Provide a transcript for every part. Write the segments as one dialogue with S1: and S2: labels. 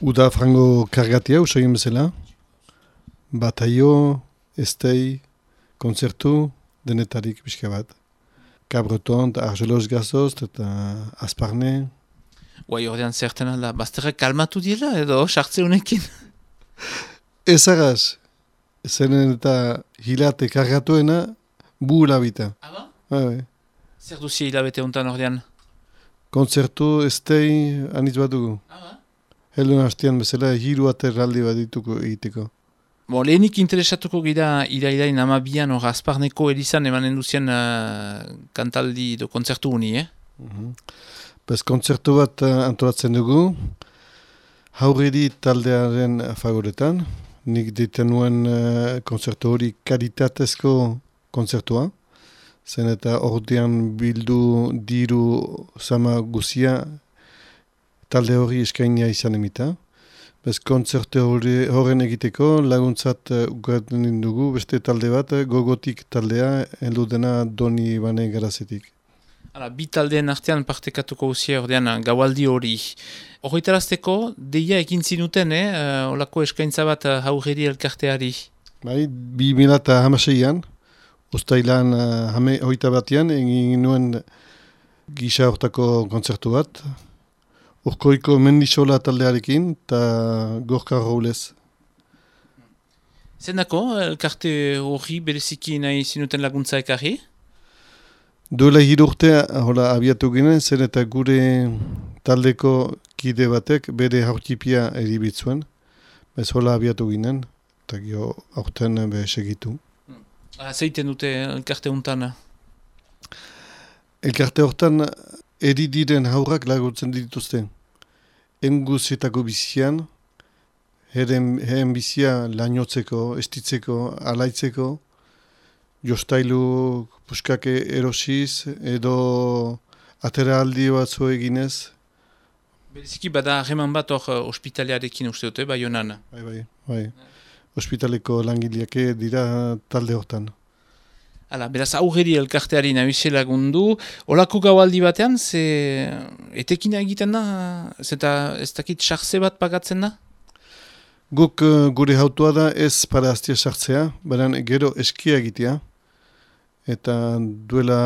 S1: Uda frango kargatia, usaien bezala. Bataio, estei, konzertu, denetarik pixka bat. Kabroton, argelos gazoz, eta azparne.
S2: Guai ordean zerten alda, bazterrak kalmatu dira edo sartze honekin?
S1: Ez agaz, zenen eta hilate kargatuena, bu labita.
S2: Aba?
S1: Bai, bai.
S2: Zer duzia hilabete honetan ordean?
S1: Konzertu, estei, anitz bat dugu.
S2: Aba?
S1: Heldun hastean bezala, hiru aterraldi bat dituko egiteko.
S2: Bo, lehenik interesatuko gira irailain amabian hor azparneko elizan emanen duzien uh, kantaldi do kontzertu honi, eh?
S1: Mhm. Bez, kontzertu bat uh, antolatzen dugu, haurredi taldearen favoretan, nik diten nuen uh, kontzertu hori kalitatezko kontzertua, zen eta ordean bildu diru sama guzia talde hori eskainia izan emita. Bez, kontzerte horren egiteko laguntzat uh, ukaten dugu beste talde bat, uh, gogotik taldea, heldu dena doni bane garazetik.
S2: Hala, bi taldeen artean partekatuko usia ordean gaualdi hori. Horretarazteko, deia egin zinuten, eh? Uh, olako eskaintza bat uh, haurreri elkarteari.
S1: Bai, bi mila eta hamaseian, ustailan uh, hame hoita batean, egin nuen gisa hortako kontzertu bat. Urkoiko mendisola taldearekin, eta gorka roulez.
S2: Zendako, elkarte horri bereziki nahi zinuten laguntza ekarri?
S1: Duela hiru urte hola abiatu ginen, zen eta gure taldeko kide batek bere haurtipia eribitzuen. Bez hola abiatu ginen, eta gio aurten be segitu.
S2: Ah, zeiten dute elkarte honetan?
S1: Elkarte hortan eri diren haurrak laguntzen dituzte. Enguzetako bizian, heren, heren bizia lainotzeko, estitzeko, alaitzeko, jostailu puskake erosiz edo ateraldi batzu eginez.
S2: Bereziki bada harreman bat hor uh, ospitalearekin uste dute, bai honan.
S1: Bai, bai, bai. Hospitaleko langileake dira talde hortan.
S2: Hala, beraz aurreri elkarteari nabise lagundu. Olako gaualdi batean, ze etekina egiten da? Zeta ez dakit sartze bat pagatzen da?
S1: Guk uh, gure hautua da ez para aztia sartzea, baina gero eskia egitea. Eta duela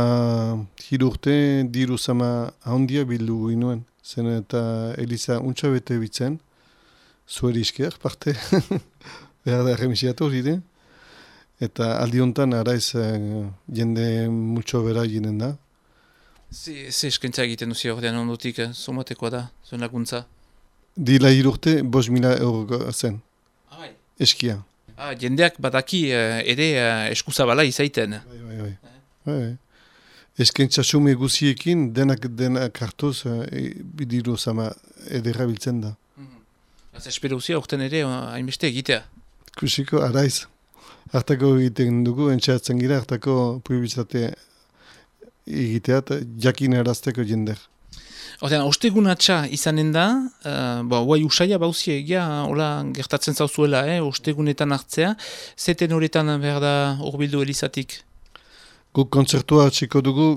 S1: hiru urte diru zama handia bildu ginuen. Zen eta Eliza untsa bete bitzen, zueri iskeak parte, behar da remisiatu hori Eta aldi honetan araiz uh, jende multxo bera ginen da.
S2: Ze, ze eskaintza egiten duzi ordean ondotik, eh? somatekoa da, zuen laguntza.
S1: Dila hiru urte, bos mila euro zen,
S2: Ah, bai.
S1: eskia.
S2: Ah, jendeak badaki uh, ere uh, eskuzabala izaiten.
S1: Bai, bai, bai. bai, bai. Eskaintza sume guziekin denak denak hartuz uh, bidiru zama edera biltzen da.
S2: Az espero uzia urten ere uh, hainbeste egitea.
S1: Kusiko, araiz. Hartako egiten dugu, entxeatzen gira, hartako publizitate egiteat, jakin erazteko jender.
S2: Ordean, ostegun atxa izanen da, uh, ba, guai usaia bauzi egia, hola gertatzen zauzuela, eh, ostegunetan hartzea, zeten horretan behar da horbildu elizatik.
S1: Guk kontzertua atxeko dugu,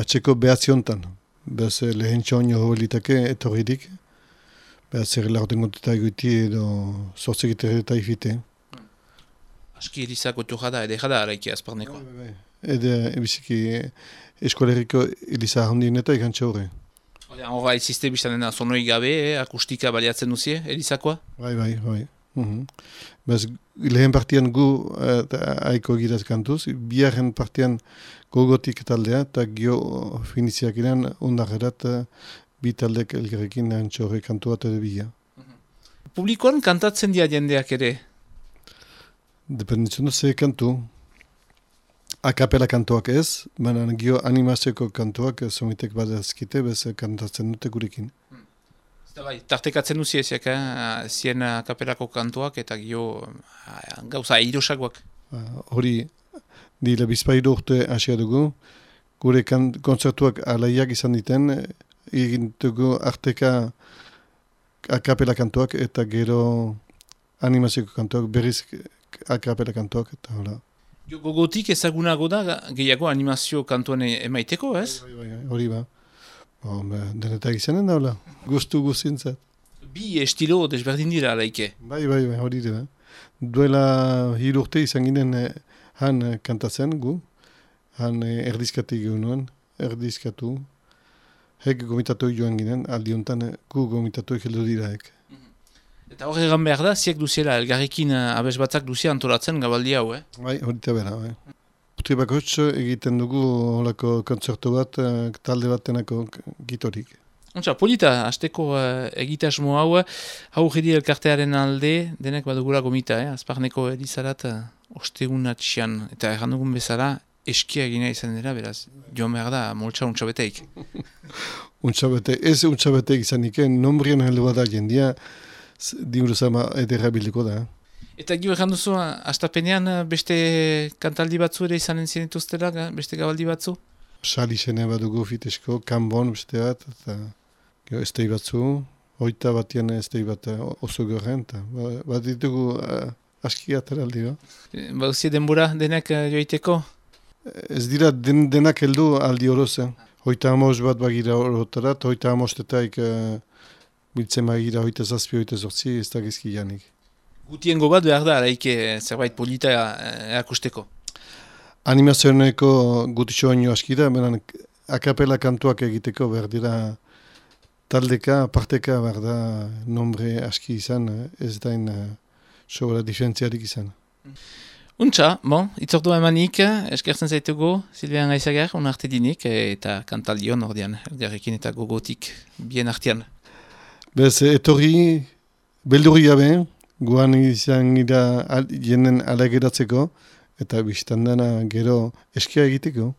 S1: atxeko behatziontan. Beaz lehen txoin hobilitake etorridik. Beaz zer laurten gonteta eguti edo sortzekiter eta ifite.
S2: Aski elizako tu jada, ede jada araiki azparneko.
S1: Ede ebiziki eskoleriko eliza handien eta ikantxe horre.
S2: Horra izizte biztanen da, sonoi gabe, eh, akustika baliatzen duzie, elizakoa?
S1: Bai, bai, bai. Mhm. Beaz, lehen partian gu uh, aiko egiraz kantuz, biaren partian gogotik taldea, eta gio finiziak iran undagerat uh, bi taldek elgarrekin nahantxo horre kantu bat edo bila.
S2: Publikoan kantatzen dia jendeak ere.
S1: Dependitzen du ze kantu. Akapela kantuak ez, baina gio animazioko kantuak somitek badazkite, bez kantatzen dute gurekin.
S2: Eta bai, tartekatzen duzi eziak, eh? zien uh, kapelako kantuak eta gio gauza irosagoak.
S1: Uh, hori, dira bizpairu urte hasia dugu, gure kan, kontzertuak alaiak izan diten, egin dugu arteka akapela kantuak eta gero animazioko kantuak, berriz akapela kantuak eta hola.
S2: Gogotik ezagunago da gehiago animazio kantuan e- emaiteko, ez?
S1: Bai, bai, bai, hori ba. Ba, denetak izanen da, hola. Gustu guztintzat.
S2: Bi estilo desberdin dira, alaike.
S1: Bai, bai, bai, hori dira. Duela hiru urte izan ginen eh, han eh, kantatzen gu, han eh, erdizkatik nuen, erdizkatu. Hek gomitatu joan ginen, aldi honetan eh, gu gomitatu heldu dira hek.
S2: Eta hor egan behar da, ziek duziela, elgarrekin uh, abes batzak duzia antolatzen gabaldi hau, eh?
S1: Bai, hori eta bera, bai. Putri bakoitz egiten dugu holako kontzertu bat, eh, talde batenako gitorik.
S2: Ontsa, polita, azteko uh, egitasmo hau, hau jedi elkartearen alde, denek badugula gomita, eh? azparneko edizarat uh, ostegunatxian, eta erran dugun bezala, eskia egina izan dira, beraz, joan behar da, moltsa untxabeteik.
S1: Untxabete, ez untxabeteik izan iken, nombrien heldu bat da jendia, diuru zama edera bildiko da.
S2: Eta gio erran duzu, astapenean uh, beste kantaldi batzu ere izanen zinituztela, ga- beste gabaldi batzu?
S1: Sali sene bat dugu fitesko, kanbon beste bat, eta gero estei batzu, hoita batian estei bat eh, oso gorren, eta ba- bat ditugu uh, aski ateraldi, ba.
S2: Eh, Bauzie denbora denek uh, joiteko?
S1: Ez dira den, denak heldu aldi horoz, eh. Hoita amos bat bagira horotara, hoita amostetaik uh, biltzen bagira hoita zazpi, hoita zortzi, ez da gizki janik.
S2: Gutiengo bat behar da, araike eh, zerbait polita eh, erakusteko.
S1: Animazioneko gutitxo baino aski da, benen akapela kantuak egiteko behar dira taldeka, parteka behar da nombre aski izan, eh, ez da in uh, sobra diferentziarik izan.
S2: Untxa, bon, itzordua emanik, eskertzen zaitugu, Silvian Gaizager, un arte dinik, eta kantaldion ordean, erdiarekin eta gogotik bien artean.
S1: Bez, etorri, beldurri gabe, guan izan gira al, jenen alegeratzeko, eta biztan dena gero eskia egiteko.